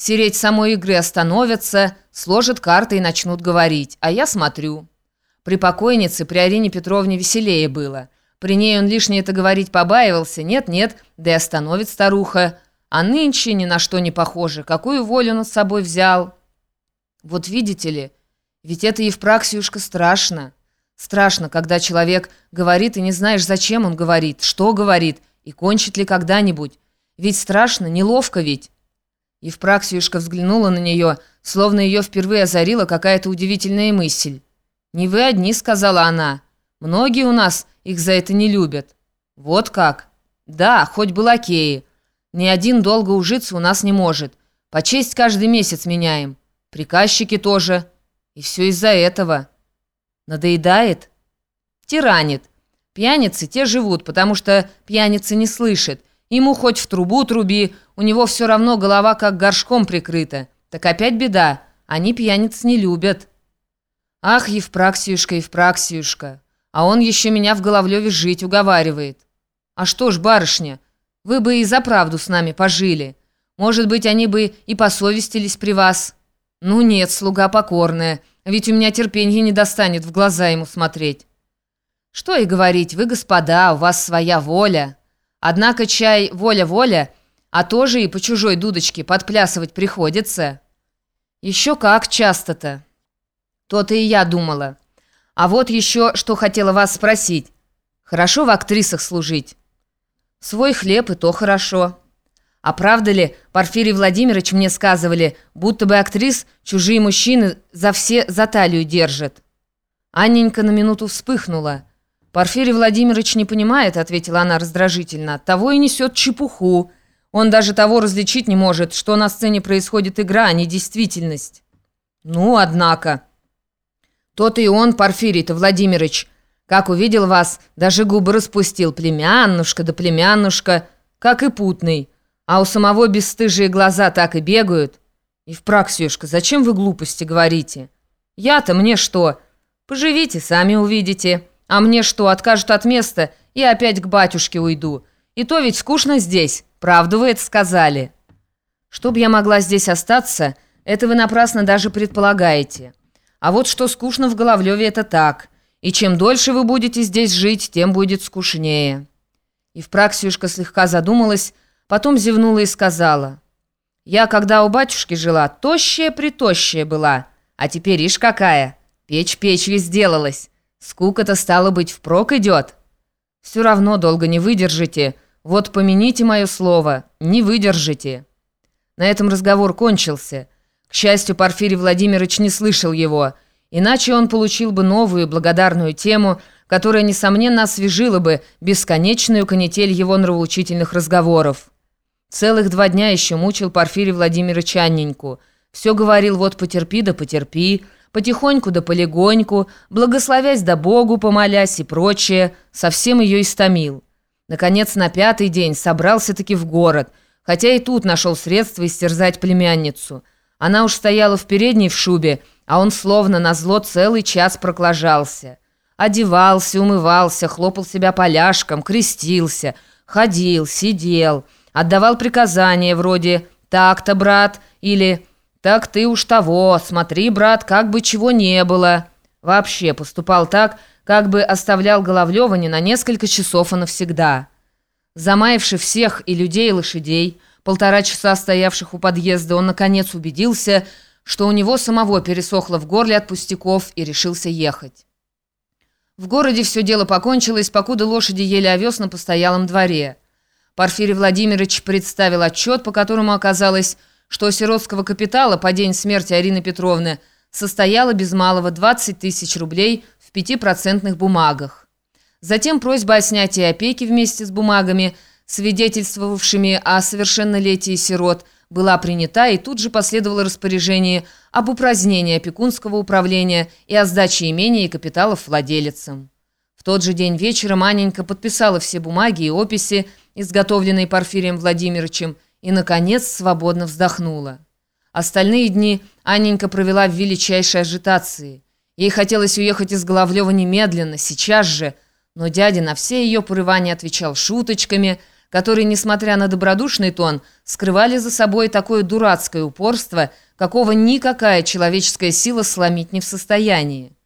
Сереть самой игры остановятся, сложат карты и начнут говорить, а я смотрю. При покойнице, при Арине Петровне веселее было. При ней он лишнее это говорить побаивался. Нет-нет, да и остановит старуха. А нынче ни на что не похоже. Какую волю над собой взял? Вот видите ли, ведь это Евпраксиюшка страшно. Страшно, когда человек говорит, и не знаешь, зачем он говорит, что говорит, и кончит ли когда-нибудь. Ведь страшно, неловко ведь. Евпраксиюшка взглянула на нее, словно ее впервые озарила какая-то удивительная мысль. «Не вы одни», — сказала она. «Многие у нас их за это не любят». «Вот как?» «Да, хоть бы лакеи. Ни один долго ужиться у нас не может. По честь каждый месяц меняем. Приказчики тоже. И все из-за этого». Надоедает? Тиранит. Пьяницы те живут, потому что пьяница не слышит. Ему хоть в трубу труби, у него все равно голова как горшком прикрыта. Так опять беда, они пьяниц не любят. Ах, Евпраксиюшка, Евпраксиюшка, а он еще меня в Головлеве жить уговаривает. А что ж, барышня, вы бы и за правду с нами пожили. Может быть, они бы и посовестились при вас. Ну нет, слуга покорная, ведь у меня терпенье не достанет в глаза ему смотреть. Что и говорить, вы, господа, у вас своя воля. Однако чай воля-воля, а тоже и по чужой дудочке подплясывать приходится. Еще как часто-то. То-то и я думала. А вот еще что хотела вас спросить. Хорошо в актрисах служить? Свой хлеб и то хорошо. А правда ли, Порфирий Владимирович мне сказывали, будто бы актрис чужие мужчины за все за талию держат? Анненька на минуту вспыхнула. «Порфирий Владимирович не понимает», — ответила она раздражительно, — «того и несет чепуху. Он даже того различить не может, что на сцене происходит игра, а не действительность». «Ну, однако...» «То-то и он, Порфирий-то Владимирович, как увидел вас, даже губы распустил, племяннушка да племяннушка, как и путный». А у самого бесстыжие глаза так и бегают. И Евпраксюшка, зачем вы глупости говорите? Я-то мне что? Поживите, сами увидите. А мне что, откажут от места, и опять к батюшке уйду. И то ведь скучно здесь. Правду вы это сказали. Чтоб я могла здесь остаться, это вы напрасно даже предполагаете. А вот что скучно в Головлеве, это так. И чем дольше вы будете здесь жить, тем будет скучнее. И в Евпраксюшка слегка задумалась, Потом зевнула и сказала. «Я, когда у батюшки жила, тощая-притощая была, а теперь ишь какая, печь печью сделалась. Скука-то, стало быть, впрок идет. Все равно долго не выдержите, вот помяните мое слово, не выдержите». На этом разговор кончился. К счастью, Порфирий Владимирович не слышал его, иначе он получил бы новую благодарную тему, которая, несомненно, освежила бы бесконечную канитель его нравоучительных разговоров. Целых два дня еще мучил Порфирий Владимирович Анненьку. Все говорил, вот потерпи да потерпи, потихоньку да полегоньку, благословясь да Богу, помолясь и прочее, совсем ее истомил. Наконец, на пятый день собрался-таки в город, хотя и тут нашел средства истерзать племянницу. Она уж стояла в передней в шубе, а он словно на зло целый час проклажался. Одевался, умывался, хлопал себя поляшком, крестился, ходил, сидел — Отдавал приказания вроде «так-то, брат» или «так ты уж того, смотри, брат, как бы чего не было». Вообще поступал так, как бы оставлял Головлева не на несколько часов, а навсегда. Замаявши всех и людей, и лошадей, полтора часа стоявших у подъезда, он наконец убедился, что у него самого пересохло в горле от пустяков и решился ехать. В городе все дело покончилось, покуда лошади ели овес на постоялом дворе – Порфирий Владимирович представил отчет, по которому оказалось, что сиротского капитала по день смерти Арины Петровны состояло без малого 20 тысяч рублей в 5% бумагах. Затем просьба о снятии опеки вместе с бумагами, свидетельствовавшими о совершеннолетии сирот, была принята, и тут же последовало распоряжение об упразднении опекунского управления и о сдаче имения и капиталов владелицам. В тот же день вечером Аненька подписала все бумаги и описи, изготовленной Порфирием Владимировичем, и, наконец, свободно вздохнула. Остальные дни Анненька провела в величайшей ажитации. Ей хотелось уехать из Головлева немедленно, сейчас же, но дядя на все ее порывания отвечал шуточками, которые, несмотря на добродушный тон, скрывали за собой такое дурацкое упорство, какого никакая человеческая сила сломить не в состоянии.